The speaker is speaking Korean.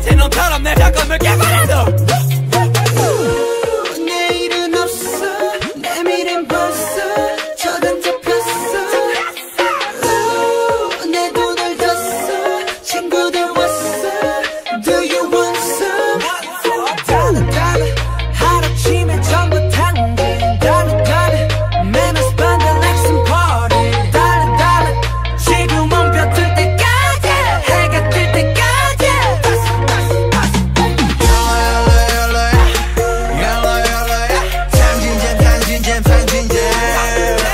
제놈처럼 내 작업을 깨버려. yeah.